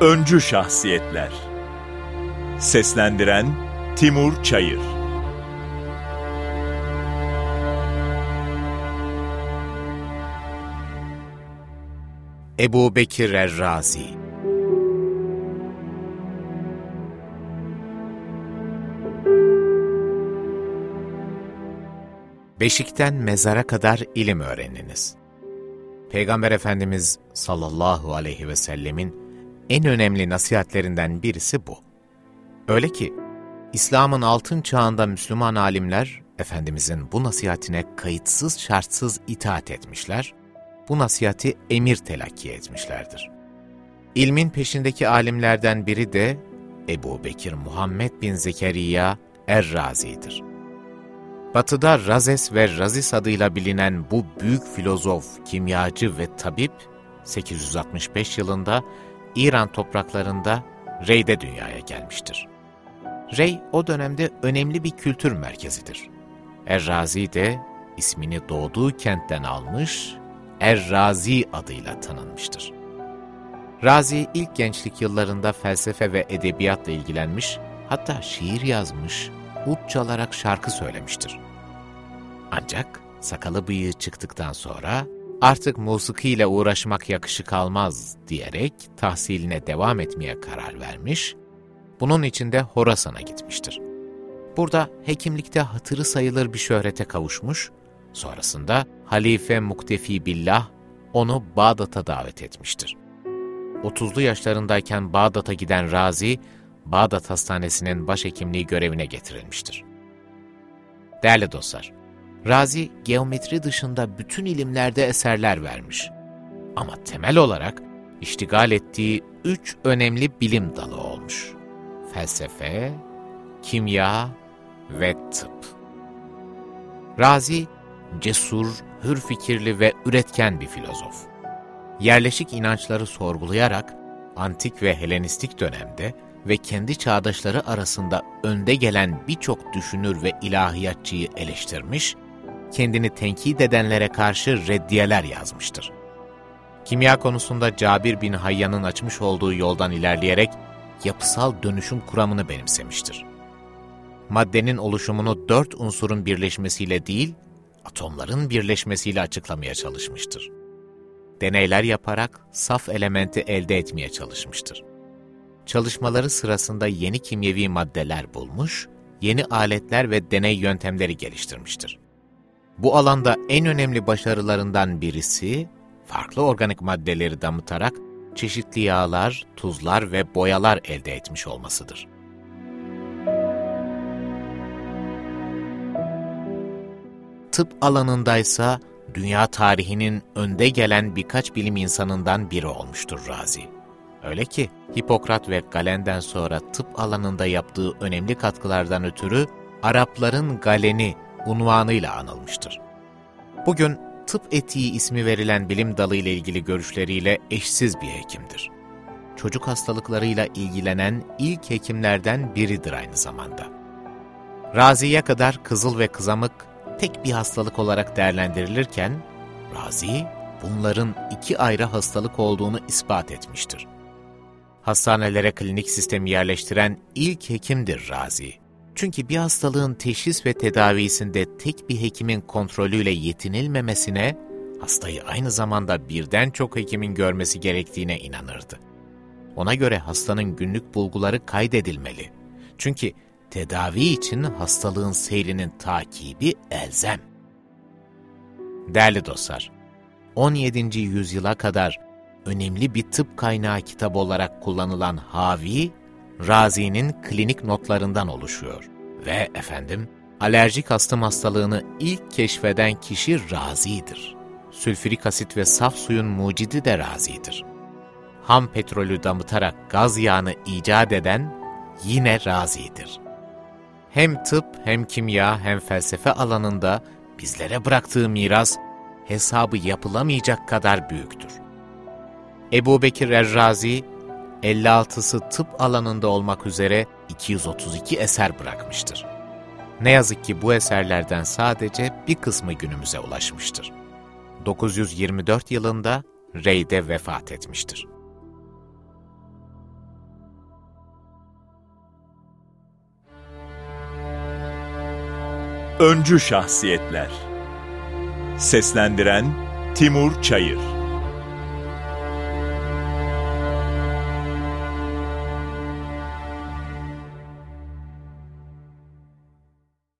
Öncü Şahsiyetler. Seslendiren Timur Çayır. Ebu Bekir Errazi. Beşikten mezara kadar ilim öğreniniz. Peygamber Efendimiz sallallahu aleyhi ve sellemin en önemli nasihatlerinden birisi bu. Öyle ki, İslam'ın altın çağında Müslüman alimler, Efendimizin bu nasihatine kayıtsız şartsız itaat etmişler, bu nasihati emir telakki etmişlerdir. İlmin peşindeki alimlerden biri de Ebu Bekir Muhammed bin Zekeriya Er-Razi'dir. Batı'da Razes ve Razis adıyla bilinen bu büyük filozof, kimyacı ve tabip, 865 yılında İran topraklarında Rey'de dünyaya gelmiştir. Rey o dönemde önemli bir kültür merkezidir. Errazi de ismini doğduğu kentten almış, Errazi adıyla tanınmıştır. Razi ilk gençlik yıllarında felsefe ve edebiyatla ilgilenmiş, hatta şiir yazmış, ut çalarak şarkı söylemiştir. Ancak sakalı bıyığı çıktıktan sonra artık musikiyle uğraşmak yakışık almaz diyerek tahsiline devam etmeye karar vermiş, bunun için de Horasan'a gitmiştir. Burada hekimlikte hatırı sayılır bir şöhrete kavuşmuş, sonrasında Halife Muktefi Billah onu Bağdat'a davet etmiştir. 30'lu yaşlarındayken Bağdat'a giden Razi, Bağdat Hastanesi'nin başhekimliği görevine getirilmiştir. Değerli dostlar, Razi, geometri dışında bütün ilimlerde eserler vermiş. Ama temel olarak iştigal ettiği üç önemli bilim dalı olmuş. Felsefe, kimya ve tıp. Razi, cesur, hür fikirli ve üretken bir filozof. Yerleşik inançları sorgulayarak, antik ve Helenistik dönemde ve kendi çağdaşları arasında önde gelen birçok düşünür ve ilahiyatçıyı eleştirmiş kendini tenkit edenlere karşı reddiyeler yazmıştır. Kimya konusunda Cabir bin Hayyan'ın açmış olduğu yoldan ilerleyerek yapısal dönüşüm kuramını benimsemiştir. Maddenin oluşumunu dört unsurun birleşmesiyle değil, atomların birleşmesiyle açıklamaya çalışmıştır. Deneyler yaparak saf elementi elde etmeye çalışmıştır. Çalışmaları sırasında yeni kimyevi maddeler bulmuş, yeni aletler ve deney yöntemleri geliştirmiştir. Bu alanda en önemli başarılarından birisi, farklı organik maddeleri damıtarak çeşitli yağlar, tuzlar ve boyalar elde etmiş olmasıdır. Tıp alanındaysa dünya tarihinin önde gelen birkaç bilim insanından biri olmuştur Razi. Öyle ki Hipokrat ve Galen'den sonra tıp alanında yaptığı önemli katkılardan ötürü Arapların Galeni unvanıyla anılmıştır. Bugün tıp etiği ismi verilen bilim dalı ile ilgili görüşleriyle eşsiz bir hekimdir. Çocuk hastalıklarıyla ilgilenen ilk hekimlerden biridir aynı zamanda. Razi'ye kadar kızıl ve kızamık tek bir hastalık olarak değerlendirilirken, Razi bunların iki ayrı hastalık olduğunu ispat etmiştir. Hastanelere klinik sistemi yerleştiren ilk hekimdir Razi. Çünkü bir hastalığın teşhis ve tedavisinde tek bir hekimin kontrolüyle yetinilmemesine, hastayı aynı zamanda birden çok hekimin görmesi gerektiğine inanırdı. Ona göre hastanın günlük bulguları kaydedilmeli. Çünkü tedavi için hastalığın seyrinin takibi elzem. Değerli dostlar, 17. yüzyıla kadar önemli bir tıp kaynağı kitabı olarak kullanılan Havi, Razi'nin klinik notlarından oluşuyor. Ve efendim, alerjik astım hastalığını ilk keşfeden kişi Razi'dir. Sülfürik asit ve saf suyun mucidi de Razi'dir. Ham petrolü damıtarak gaz yağını icat eden yine Razi'dir. Hem tıp hem kimya hem felsefe alanında bizlere bıraktığı miras hesabı yapılamayacak kadar büyüktür. Ebu Bekir Errazi, 56'sı tıp alanında olmak üzere 232 eser bırakmıştır. Ne yazık ki bu eserlerden sadece bir kısmı günümüze ulaşmıştır. 924 yılında Rey'de vefat etmiştir. Öncü Şahsiyetler Seslendiren Timur Çayır